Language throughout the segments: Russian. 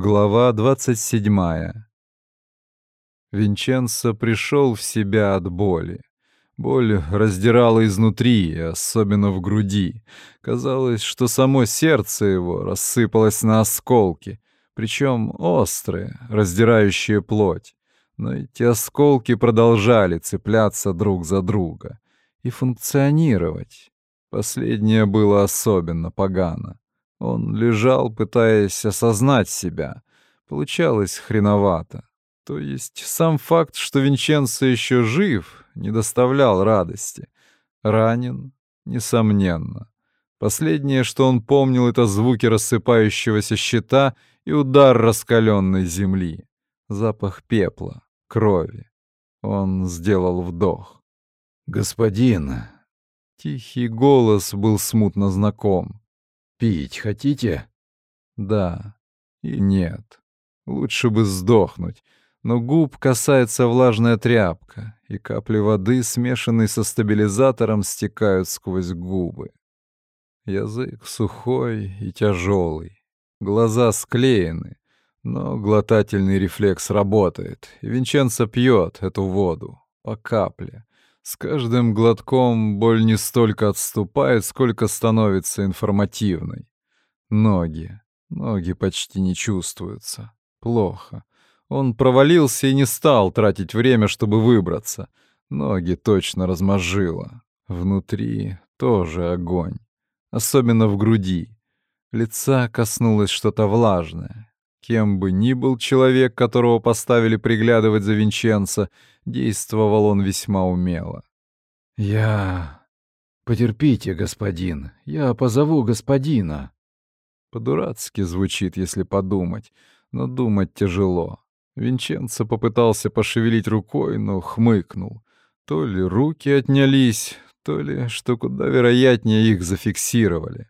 Глава 27. Винченцо пришел в себя от боли. Боль раздирала изнутри, особенно в груди. Казалось, что само сердце его рассыпалось на осколки, причем острые, раздирающие плоть. Но эти осколки продолжали цепляться друг за друга и функционировать. Последнее было особенно погано. Он лежал, пытаясь осознать себя. Получалось хреновато. То есть сам факт, что Винченцо еще жив, не доставлял радости. Ранен, несомненно. Последнее, что он помнил, это звуки рассыпающегося щита и удар раскаленной земли. Запах пепла, крови. Он сделал вдох. «Господин!» Тихий голос был смутно знаком. Пить хотите? Да и нет. Лучше бы сдохнуть. Но губ касается влажная тряпка, и капли воды, смешанные со стабилизатором, стекают сквозь губы. Язык сухой и тяжелый, глаза склеены, но глотательный рефлекс работает, и Винченцо пьет эту воду по капле. С каждым глотком боль не столько отступает, сколько становится информативной. Ноги. Ноги почти не чувствуются. Плохо. Он провалился и не стал тратить время, чтобы выбраться. Ноги точно размозжило. Внутри тоже огонь. Особенно в груди. Лица коснулось что-то влажное. Кем бы ни был человек, которого поставили приглядывать за Винченцо, действовал он весьма умело. «Я... Потерпите, господин, я позову господина». По-дурацки звучит, если подумать, но думать тяжело. Винченцо попытался пошевелить рукой, но хмыкнул. То ли руки отнялись, то ли, что куда вероятнее, их зафиксировали.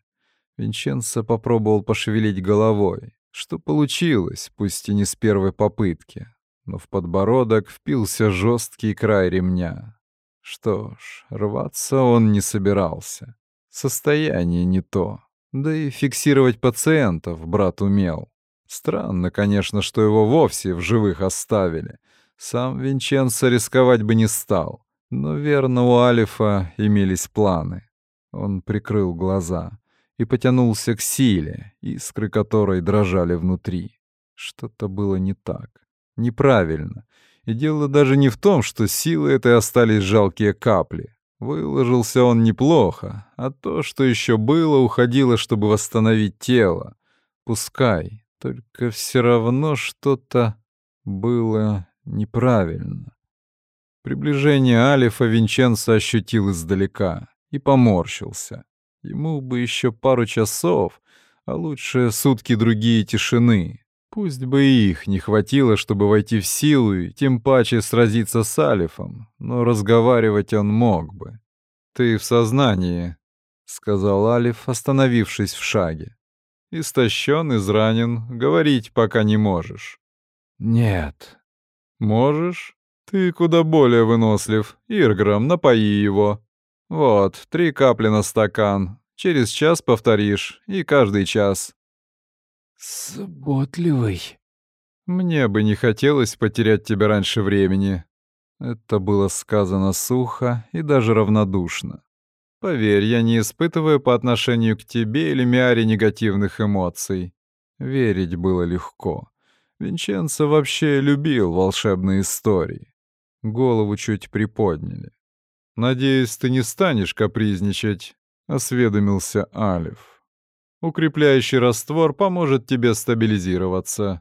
Винченцо попробовал пошевелить головой что получилось, пусть и не с первой попытки, но в подбородок впился жесткий край ремня. Что ж, рваться он не собирался. Состояние не то. Да и фиксировать пациентов брат умел. Странно, конечно, что его вовсе в живых оставили. Сам Винченцо рисковать бы не стал. Но верно, у Алифа имелись планы. Он прикрыл глаза и потянулся к силе, искры которой дрожали внутри. Что-то было не так, неправильно. И дело даже не в том, что силы этой остались жалкие капли. Выложился он неплохо, а то, что еще было, уходило, чтобы восстановить тело. Пускай, только все равно что-то было неправильно. Приближение Алифа Винченцо ощутил издалека и поморщился. Ему бы еще пару часов, а лучше сутки другие тишины. Пусть бы их не хватило, чтобы войти в силу и тем паче сразиться с Алифом, но разговаривать он мог бы. «Ты в сознании», — сказал Алиф, остановившись в шаге. «Истощен, изранен, говорить пока не можешь». «Нет». «Можешь? Ты куда более вынослив. Ирграм, напои его». «Вот, три капли на стакан. Через час повторишь, и каждый час». «Заботливый». «Мне бы не хотелось потерять тебя раньше времени». Это было сказано сухо и даже равнодушно. Поверь, я не испытываю по отношению к тебе или Миаре негативных эмоций. Верить было легко. Винченцо вообще любил волшебные истории. Голову чуть приподняли. «Надеюсь, ты не станешь капризничать», — осведомился Алиф. «Укрепляющий раствор поможет тебе стабилизироваться».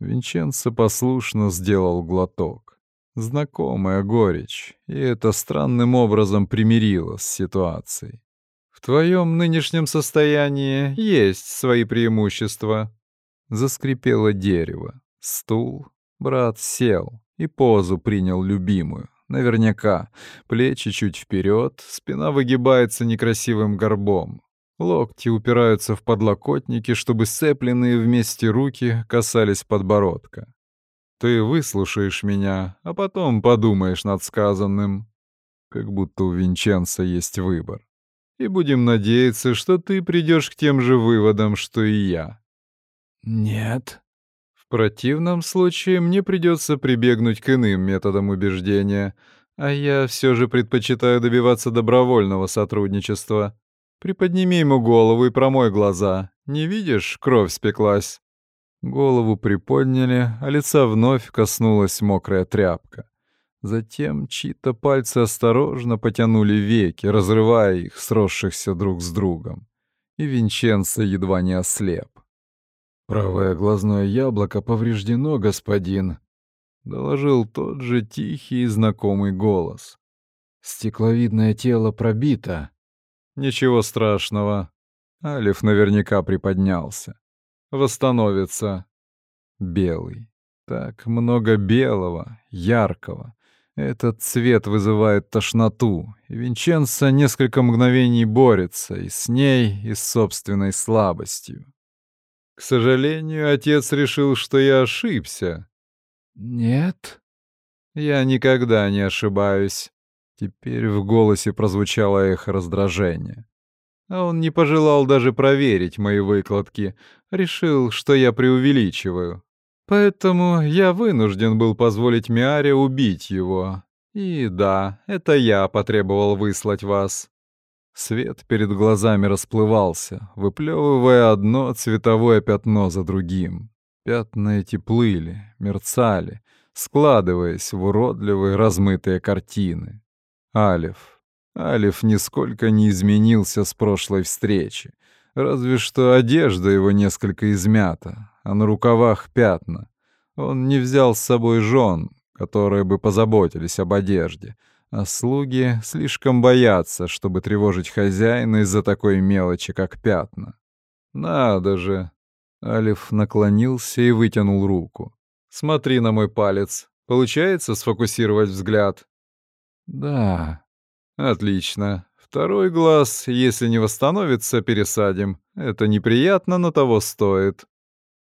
Винченцо послушно сделал глоток. Знакомая горечь, и это странным образом примирило с ситуацией. «В твоем нынешнем состоянии есть свои преимущества». Заскрипело дерево. Стул. Брат сел и позу принял любимую. Наверняка. Плечи чуть вперед, спина выгибается некрасивым горбом. Локти упираются в подлокотники, чтобы сцепленные вместе руки касались подбородка. Ты выслушаешь меня, а потом подумаешь над сказанным. Как будто у Винченца есть выбор. И будем надеяться, что ты придешь к тем же выводам, что и я. Нет. В противном случае мне придется прибегнуть к иным методам убеждения, а я все же предпочитаю добиваться добровольного сотрудничества. Приподними ему голову и промой глаза. Не видишь, кровь спеклась. Голову приподняли, а лица вновь коснулась мокрая тряпка. Затем чьи-то пальцы осторожно потянули веки, разрывая их, сросшихся друг с другом. И Винченцо едва не ослеп. «Правое глазное яблоко повреждено, господин», — доложил тот же тихий и знакомый голос. «Стекловидное тело пробито». «Ничего страшного». Алиф наверняка приподнялся. «Восстановится». Белый. Так много белого, яркого. Этот цвет вызывает тошноту, и Винченцо несколько мгновений борется и с ней, и с собственной слабостью. К сожалению, отец решил, что я ошибся. Нет. Я никогда не ошибаюсь. Теперь в голосе прозвучало эхо раздражения. А он не пожелал даже проверить мои выкладки, решил, что я преувеличиваю. Поэтому я вынужден был позволить Миаре убить его. И да, это я потребовал выслать вас. Свет перед глазами расплывался, выплевывая одно цветовое пятно за другим. Пятна эти плыли, мерцали, складываясь в уродливые размытые картины. Алиф. Алиф нисколько не изменился с прошлой встречи. Разве что одежда его несколько измята, а на рукавах пятна. Он не взял с собой жен, которые бы позаботились об одежде, а слуги слишком боятся, чтобы тревожить хозяина из-за такой мелочи, как пятна. «Надо же!» Алиф наклонился и вытянул руку. «Смотри на мой палец. Получается сфокусировать взгляд?» «Да». «Отлично. Второй глаз, если не восстановится, пересадим. Это неприятно, но того стоит».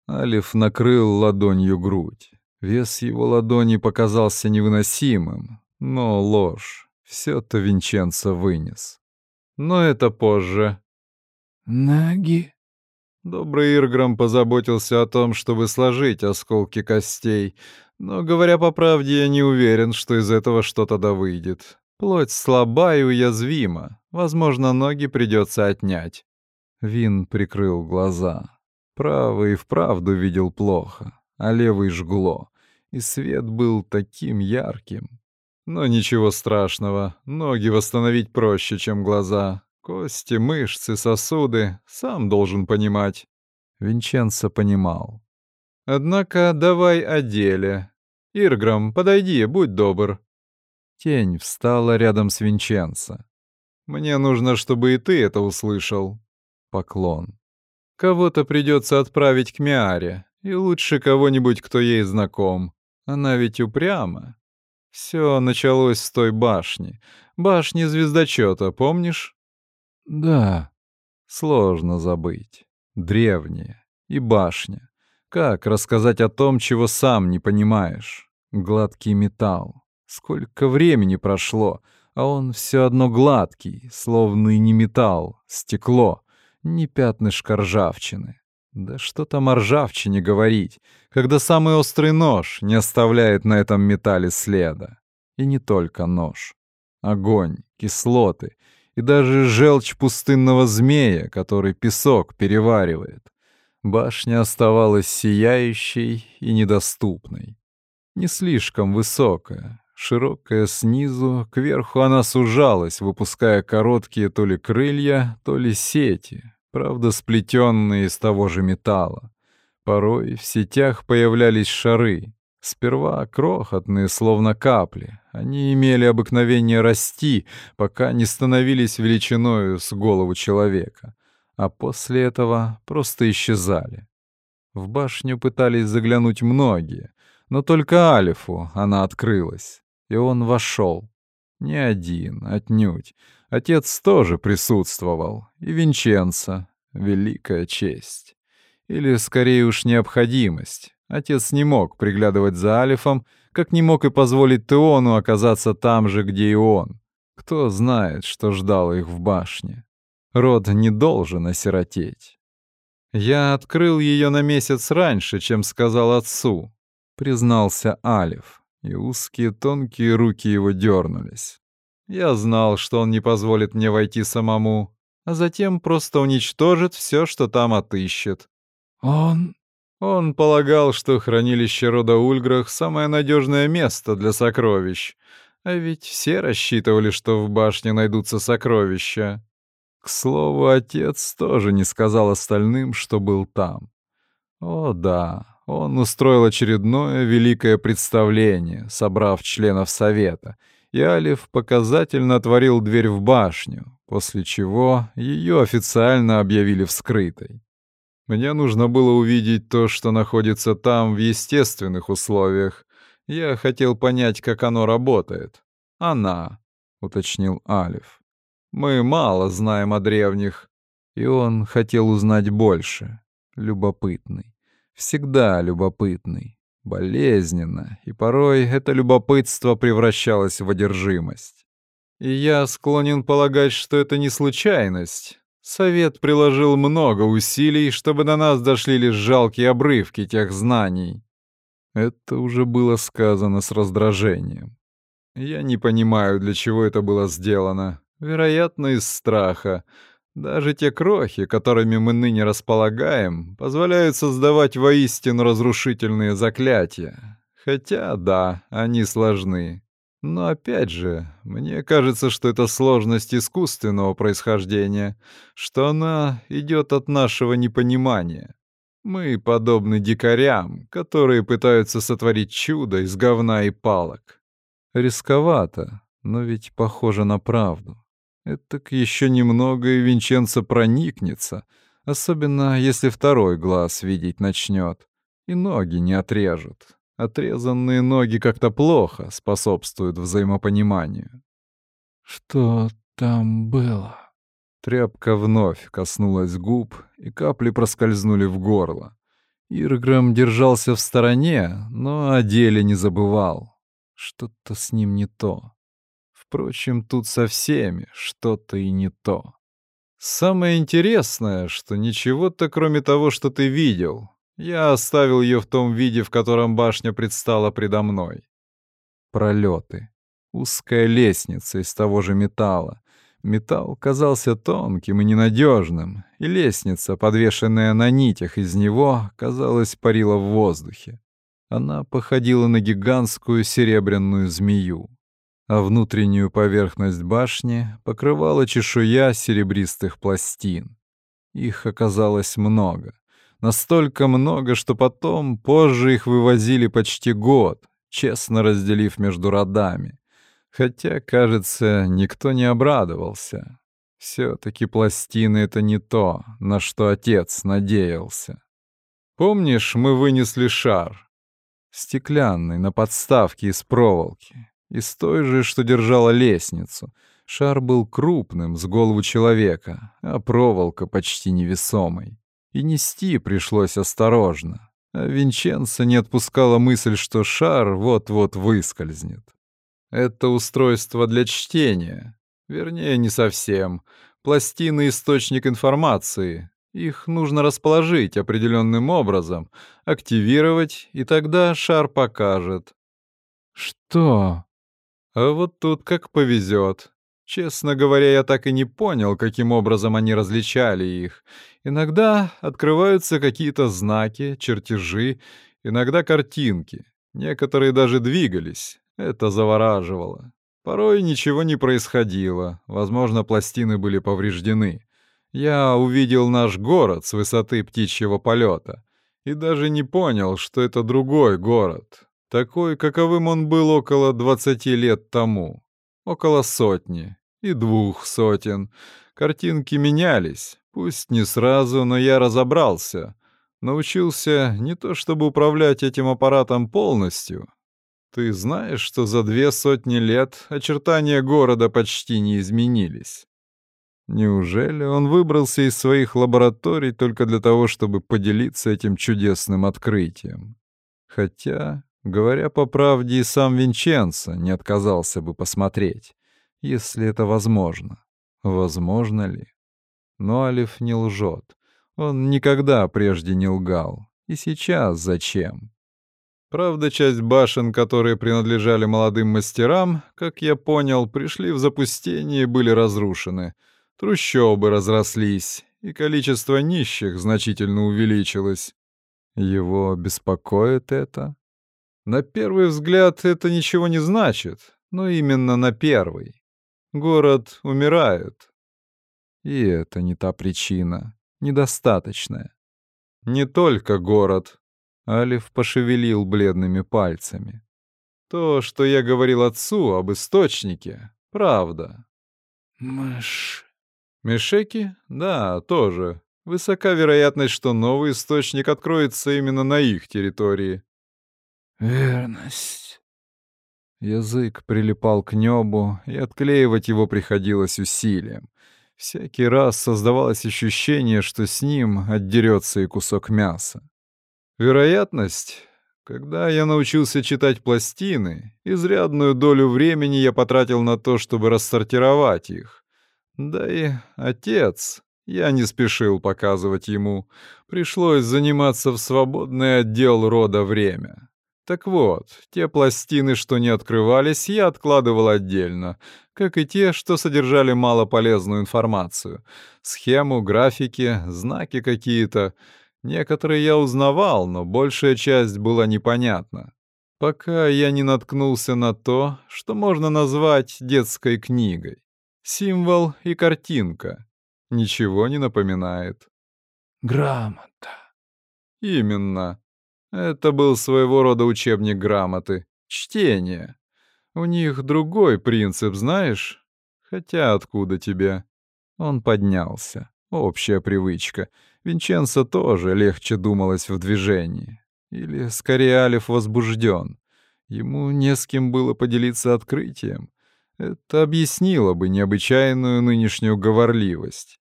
Алиф накрыл ладонью грудь. Вес его ладони показался невыносимым, но ложь. Все-то Винченцо вынес. Но это позже. Наги. Добрый Ирграм позаботился о том, чтобы сложить осколки костей, но, говоря по правде, я не уверен, что из этого что-то да выйдет. Плоть слаба и уязвима, возможно, ноги придется отнять. Вин прикрыл глаза. Правый вправду видел плохо, а левый жгло, и свет был таким ярким. Но ничего страшного, ноги восстановить проще, чем глаза. Кости, мышцы, сосуды, сам должен понимать. Винченцо понимал. Однако давай о деле. Ирграм, подойди, будь добр. Тень встала рядом с Винченцо. Мне нужно, чтобы и ты это услышал. Поклон. Кого-то придется отправить к Миаре, и лучше кого-нибудь, кто ей знаком. Она ведь упряма. Все началось с той башни. Башни звездочета, помнишь? Да. Сложно забыть. Древняя. И башня. Как рассказать о том, чего сам не понимаешь? Гладкий металл. Сколько времени прошло, а он все одно гладкий, словно и не металл, стекло ни пятнышка ржавчины. Да что там о ржавчине говорить, когда самый острый нож не оставляет на этом металле следа. И не только нож. Огонь, кислоты и даже желчь пустынного змея, который песок переваривает. Башня оставалась сияющей и недоступной. Не слишком высокая, Широкая снизу, кверху она сужалась, выпуская короткие то ли крылья, то ли сети, правда сплетенные из того же металла. Порой в сетях появлялись шары, сперва крохотные, словно капли. Они имели обыкновение расти, пока не становились величиною с голову человека, а после этого просто исчезали. В башню пытались заглянуть многие, но только Алифу она открылась, и он вошел. Не один, отнюдь. Отец тоже присутствовал, и Винченцо — великая честь. Или, скорее уж, необходимость. Отец не мог приглядывать за Алифом, как не мог и позволить Теону оказаться там же, где и он. Кто знает, что ждало их в башне. Род не должен осиротеть. Я открыл ее на месяц раньше, чем сказал отцу, признался Алиф, и узкие тонкие руки его дернулись. Я знал, что он не позволит мне войти самому, а затем просто уничтожит все, что там отыщет. Он... Он полагал, что хранилище рода Ульграх — самое надежное место для сокровищ. А ведь все рассчитывали, что в башне найдутся сокровища. К слову, отец тоже не сказал остальным, что был там. О да, он устроил очередное великое представление, собрав членов совета, Алиф показательно отворил дверь в башню, после чего ее официально объявили вскрытой. Мне нужно было увидеть то, что находится там в естественных условиях. Я хотел понять, как оно работает. Она, уточнил Алиф. Мы мало знаем о древних, и он хотел узнать больше. Любопытный. Всегда любопытный. Болезненно, и порой это любопытство превращалось в одержимость. И я склонен полагать, что это не случайность, Совет приложил много усилий, чтобы до нас дошли лишь жалкие обрывки тех знаний. Это уже было сказано с раздражением. Я не понимаю, для чего это было сделано. Вероятно, из страха. Даже те крохи, которыми мы ныне располагаем, позволяют создавать воистину разрушительные заклятия. Хотя, да, они сложны. Но опять же, мне кажется, что это сложность искусственного происхождения, что она идет от нашего непонимания. Мы подобны дикарям, которые пытаются сотворить чудо из говна и палок. Рисковато, но ведь похоже на правду. Этак еще немного и Винченцо проникнется, особенно если второй глаз видеть начнет, и ноги не отрежут. Отрезанные ноги как-то плохо способствуют взаимопониманию. Что там было? Тряпка вновь коснулась губ, и капли проскользнули в горло. Ирграм держался в стороне, но о деле не забывал. Что-то с ним не то. Впрочем, тут со всеми что-то и не то. Самое интересное, что ничего-то, кроме того, что ты видел, я оставил ее в том виде, в котором башня предстала предо мной. Пролеты. Узкая лестница из того же металла. Металл казался тонким и ненадежным, и лестница, подвешенная на нитях из него, казалось, парила в воздухе. Она походила на гигантскую серебряную змею, а внутреннюю поверхность башни покрывала чешуя серебристых пластин. Их оказалось много. Настолько много, что потом, позже их вывозили почти год, честно разделив между родами. Хотя, кажется, никто не обрадовался. Все-таки пластины — это не то, на что отец надеялся. Помнишь, мы вынесли шар? Стеклянный, на подставке из проволоки. Из той же, что держала лестницу. Шар был крупным, с голову человека, а проволока почти невесомой и нести пришлось осторожно. А Винченцо не отпускала мысль, что шар вот-вот выскользнет. Это устройство для чтения. Вернее, не совсем. Пластины — источник информации. Их нужно расположить определенным образом, активировать, и тогда шар покажет. Что? А вот тут как повезет. Честно говоря, я так и не понял, каким образом они различали их. Иногда открываются какие-то знаки, чертежи, иногда картинки. Некоторые даже двигались. Это завораживало. Порой ничего не происходило. Возможно, пластины были повреждены. Я увидел наш город с высоты птичьего полета и даже не понял, что это другой город, такой, каковым он был около 20 лет тому. Около сотни и двух сотен. Картинки менялись, пусть не сразу, но я разобрался. Научился не то чтобы управлять этим аппаратом полностью. Ты знаешь, что за две сотни лет очертания города почти не изменились. Неужели он выбрался из своих лабораторий только для того, чтобы поделиться этим чудесным открытием? Хотя Говоря по правде, и сам Винченцо не отказался бы посмотреть, если это возможно. Возможно ли? Но Алиф не лжет. Он никогда прежде не лгал. И сейчас зачем? Правда, часть башен, которые принадлежали молодым мастерам, как я понял, пришли в запустение и были разрушены. Трущобы разрослись, и количество нищих значительно увеличилось. Его беспокоит это? На первый взгляд это ничего не значит, но именно на первый. Город умирает. И это не та причина, недостаточная. Не только город. Алиф пошевелил бледными пальцами. То, что я говорил отцу об источнике, правда. Мышь. Мешеки? Да, тоже. Высока вероятность, что новый источник откроется именно на их территории. Верность. Язык прилипал к небу, и отклеивать его приходилось усилием. Всякий раз создавалось ощущение, что с ним отдерется и кусок мяса. Вероятность? Когда я научился читать пластины, изрядную долю времени я потратил на то, чтобы рассортировать их. Да и отец, я не спешил показывать ему, пришлось заниматься в свободный отдел рода время. Так вот, те пластины, что не открывались, я откладывал отдельно, как и те, что содержали малополезную информацию. Схему, графики, знаки какие-то. Некоторые я узнавал, но большая часть была непонятна. Пока я не наткнулся на то, что можно назвать детской книгой. Символ и картинка. Ничего не напоминает. Грамота. Именно. Это был своего рода учебник грамоты. Чтение. У них другой принцип, знаешь? Хотя откуда тебе? Он поднялся. Общая привычка. Винченцо тоже легче думалось в движении. Или, скорее, Алиф возбужден. Ему не с кем было поделиться открытием. Это объяснило бы необычайную нынешнюю говорливость.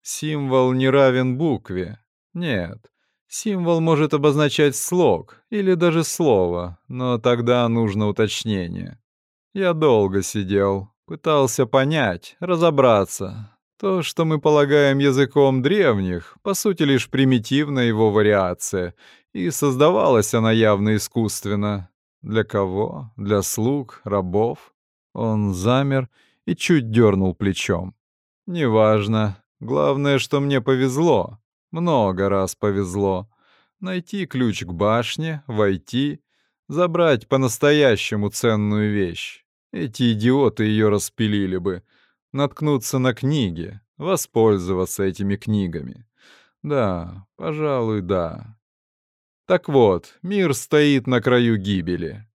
Символ не равен букве. Нет, Символ может обозначать слог или даже слово, но тогда нужно уточнение. Я долго сидел, пытался понять, разобраться. То, что мы полагаем языком древних, по сути лишь примитивная его вариация, и создавалась она явно искусственно. Для кого? Для слуг, рабов? Он замер и чуть дернул плечом. Неважно. Главное, что мне повезло. Много раз повезло. Найти ключ к башне, войти, забрать по-настоящему ценную вещь. Эти идиоты ее распилили бы. Наткнуться на книги, воспользоваться этими книгами. Да, пожалуй, да. Так вот, мир стоит на краю гибели.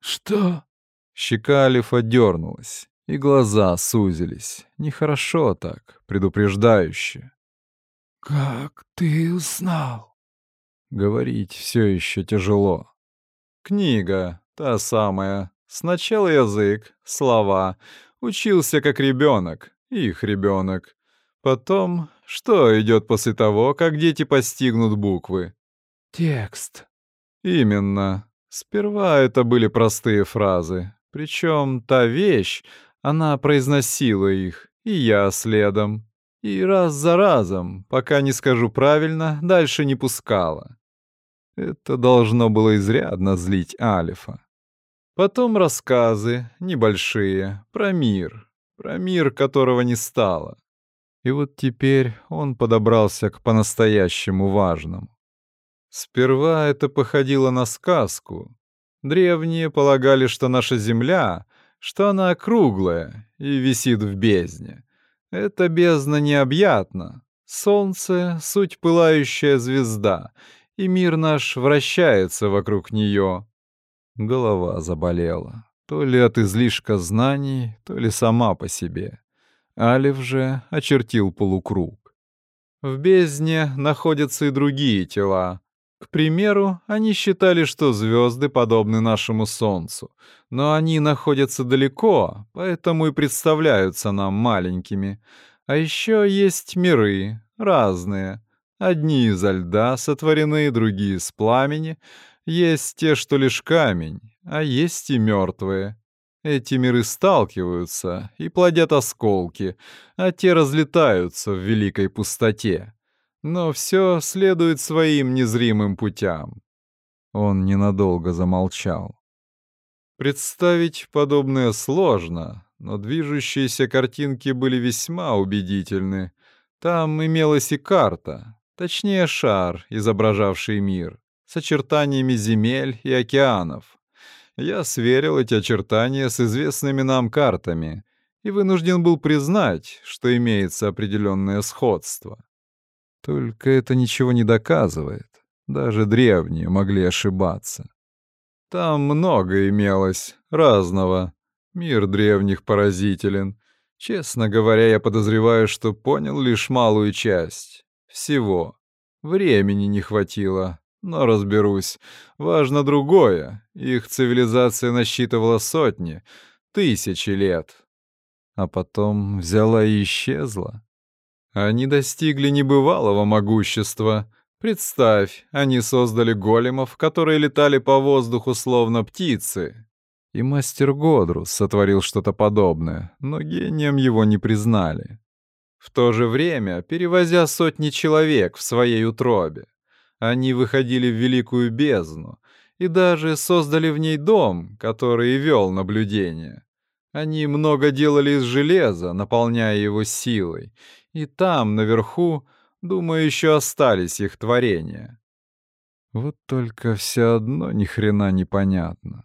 Что? Щека Алифа дернулась, и глаза сузились. Нехорошо так, предупреждающе. «Как ты узнал?» Говорить все еще тяжело. Книга, та самая. Сначала язык, слова. Учился как ребенок, их ребенок. Потом, что идет после того, как дети постигнут буквы? Текст. Именно. Сперва это были простые фразы. Причем та вещь, она произносила их, и я следом. И раз за разом, пока не скажу правильно, дальше не пускала. Это должно было изрядно злить Алифа. Потом рассказы, небольшие, про мир, про мир, которого не стало. И вот теперь он подобрался к по-настоящему важному. Сперва это походило на сказку. Древние полагали, что наша Земля, что она круглая и висит в бездне. Эта бездна необъятна. Солнце — суть пылающая звезда, и мир наш вращается вокруг нее. Голова заболела. То ли от излишка знаний, то ли сама по себе. Алиф же очертил полукруг. В бездне находятся и другие тела, к примеру, они считали, что звезды подобны нашему Солнцу, но они находятся далеко, поэтому и представляются нам маленькими. А еще есть миры, разные. Одни изо льда сотворены, другие из пламени. Есть те, что лишь камень, а есть и мертвые. Эти миры сталкиваются и плодят осколки, а те разлетаются в великой пустоте. Но все следует своим незримым путям. Он ненадолго замолчал. Представить подобное сложно, но движущиеся картинки были весьма убедительны. Там имелась и карта, точнее шар, изображавший мир, с очертаниями земель и океанов. Я сверил эти очертания с известными нам картами и вынужден был признать, что имеется определенное сходство. Только это ничего не доказывает. Даже древние могли ошибаться. Там много имелось, разного. Мир древних поразителен. Честно говоря, я подозреваю, что понял лишь малую часть. Всего. Времени не хватило, но разберусь. Важно другое. Их цивилизация насчитывала сотни, тысячи лет. А потом взяла и исчезла. Они достигли небывалого могущества. Представь, они создали големов, которые летали по воздуху словно птицы. И мастер Годрус сотворил что-то подобное, но гением его не признали. В то же время, перевозя сотни человек в своей утробе, они выходили в великую бездну и даже создали в ней дом, который вел наблюдение. Они много делали из железа, наполняя его силой, и там, наверху, думаю, еще остались их творения. Вот только все одно ни хрена непонятно.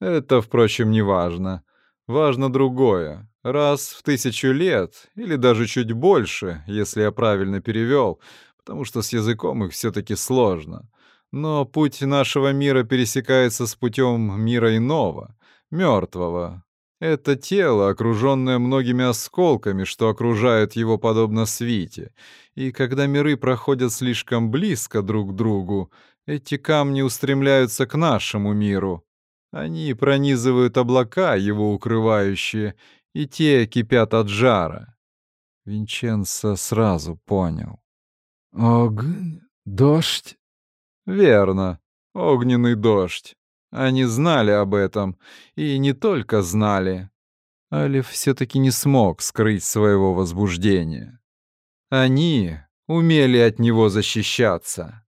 Это, впрочем, не важно. Важно другое. Раз в тысячу лет, или даже чуть больше, если я правильно перевел, потому что с языком их все-таки сложно. Но путь нашего мира пересекается с путем мира иного, мертвого, это тело, окруженное многими осколками, что окружают его подобно свите. И когда миры проходят слишком близко друг к другу, эти камни устремляются к нашему миру. Они пронизывают облака, его укрывающие, и те кипят от жара. Винченцо сразу понял. «Огонь? Дождь?» «Верно. Огненный дождь. Они знали об этом, и не только знали. Алиф все-таки не смог скрыть своего возбуждения. Они умели от него защищаться.